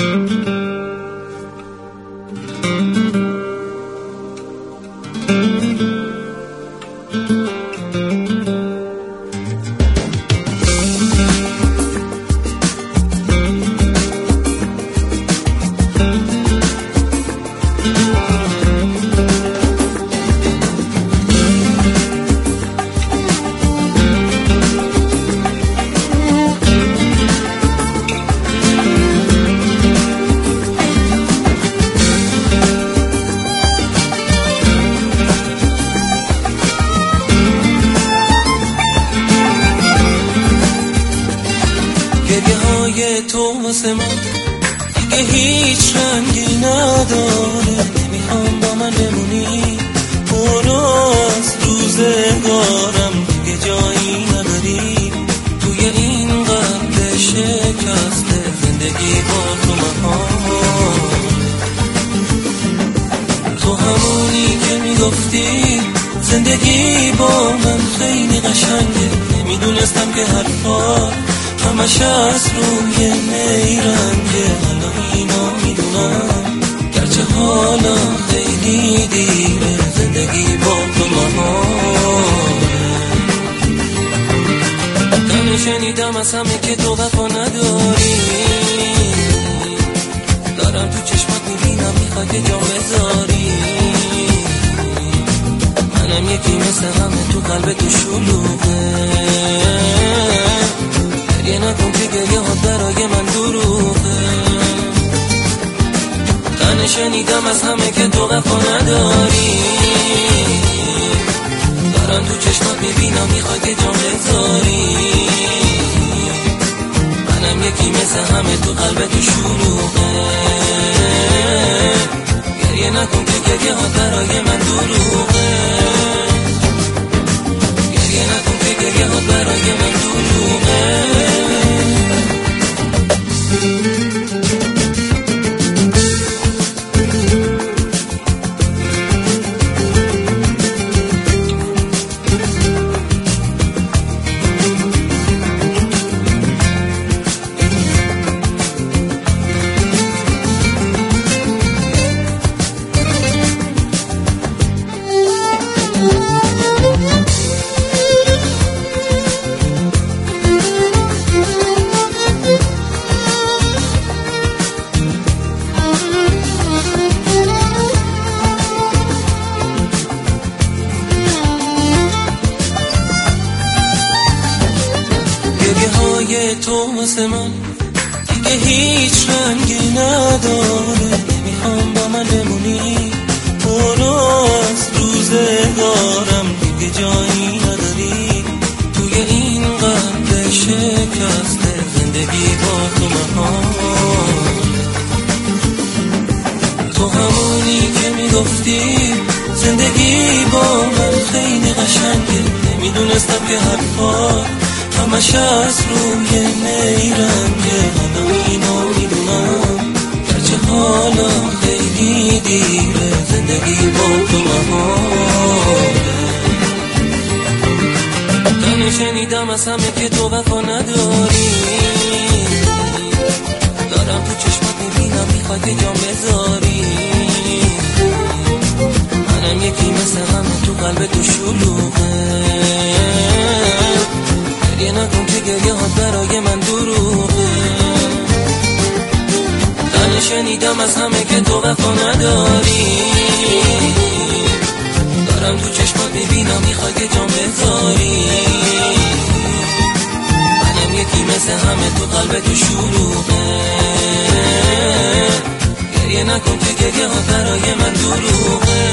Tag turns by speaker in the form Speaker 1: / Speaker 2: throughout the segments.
Speaker 1: گریه از روی نیرنگه حالا اینو می‌دونم. گرچه حالا خیلی دیره زندگی با تو مهاره من شنیدم از همه که تو وفا نداری. دارم تو چشمات می‌بینم می‌خوای که جا بذاری. منم یکی مثل همه تو قلب تو شلوغه تنه شنیدم از همه که تو وفا نداری. دارم تو چشمات می‌بینم می‌خوای که جام بذاری. منم یکی مثل همه تو قلب تو شلوغه. گریه نکن که گریه ها برای من دروغه. گریه نکن که گریه ها برای من دروغه. واسه من. دیگه هیچ رنگی نداره. نمی‌خوام با من بمونی. برو از روزگارم از روی نیرنگه حالا اینو می‌دونم. گرچه حالا خیلی دیره زندگی با تو من شنیدم از همه که تو وفا نداری. دارم تو چشمات می‌بینم می‌خوای که جام بذاری. منم یکی مثل همه تو قلب تو شلوغه. گریه نکن که گریه ها برای من دروغه. من شنیدم از همه که تو وفا نداری. دارم تو چشمات می‌بینم می‌خوای که جام بذاری منم یکی مثل همه تو قلب تو شلوغه. گریه نکن که گریه ها برای من دروغه.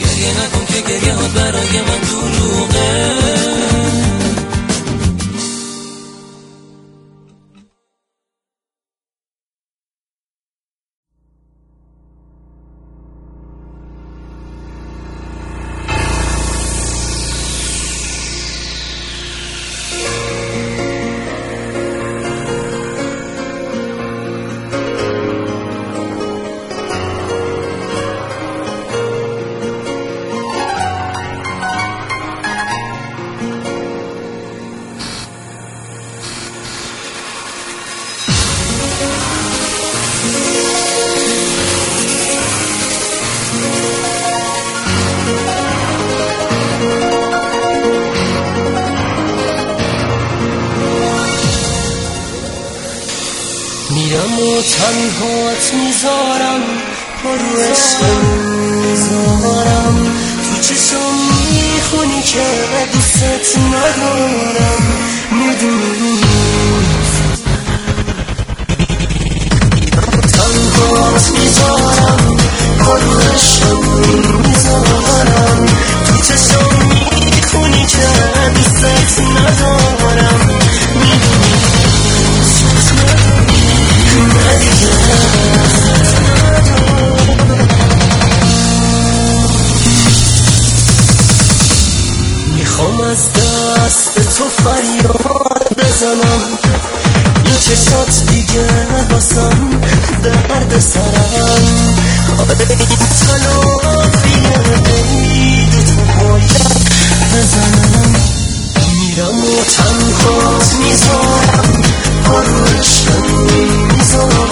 Speaker 1: گریه نکن که گریه ها برای من دروغه.
Speaker 2: میرم و تنهات می‌ذارم. پا رو عشق می‌ذارم تو چشم می‌خونی که دوست ندارم. می‌دونی. تنهات می‌ذارم. پا رو عشق می‌ذارم تو چشم می‌خونی که دوست ندارم. می‌خوام از دست تو فریاد بزنم. این چشات دیگه باسم درد سرم. آره این تلافیه بید تو باید بزنم. میرم و تنهات می‌ذارم. پروشم می‌ذارم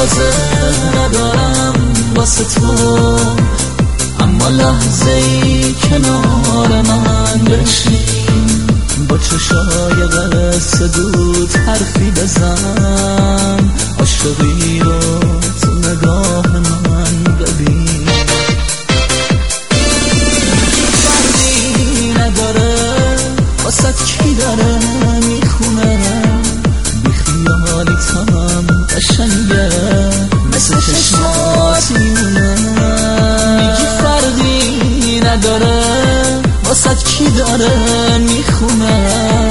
Speaker 3: تازه ندارم واسه تو. اما لحظه ای کنار من بشین. با چشای قصه دود حرفی بزن. عاشقی رو تو نگاه من ببین. فرقی نداره واسه کی داره؟ چشمات میمونه میگی فرقی نداره واسه کی داره می‌خونه؟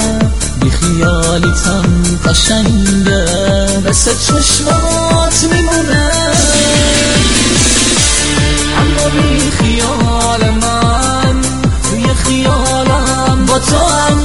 Speaker 3: بی خیالی تام قشنگه مثل چشمات میمونه اما بی خیال من. توی خیالم با تو هم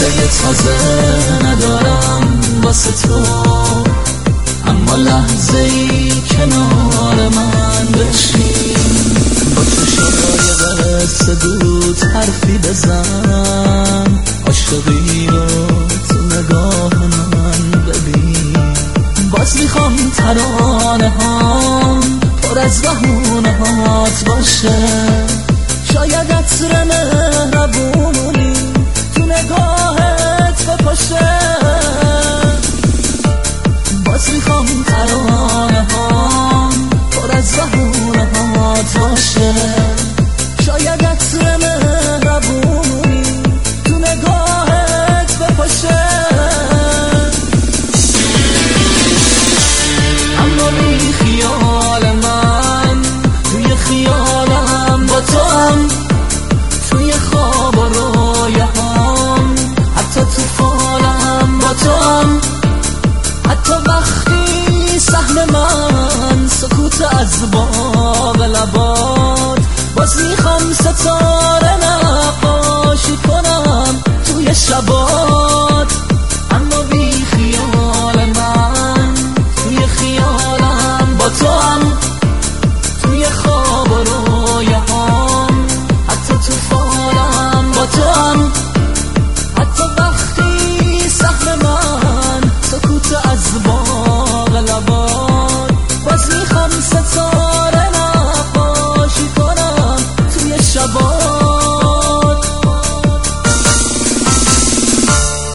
Speaker 3: قصه تازه ندارم واسه تو. اما لحظه ای کنار من بشین. با چشای قصه دود حرفی بزن. عاشقی رو تو نگاه من ببین. باز می‌خوام ترانه هام پر از بهونه هات باشه.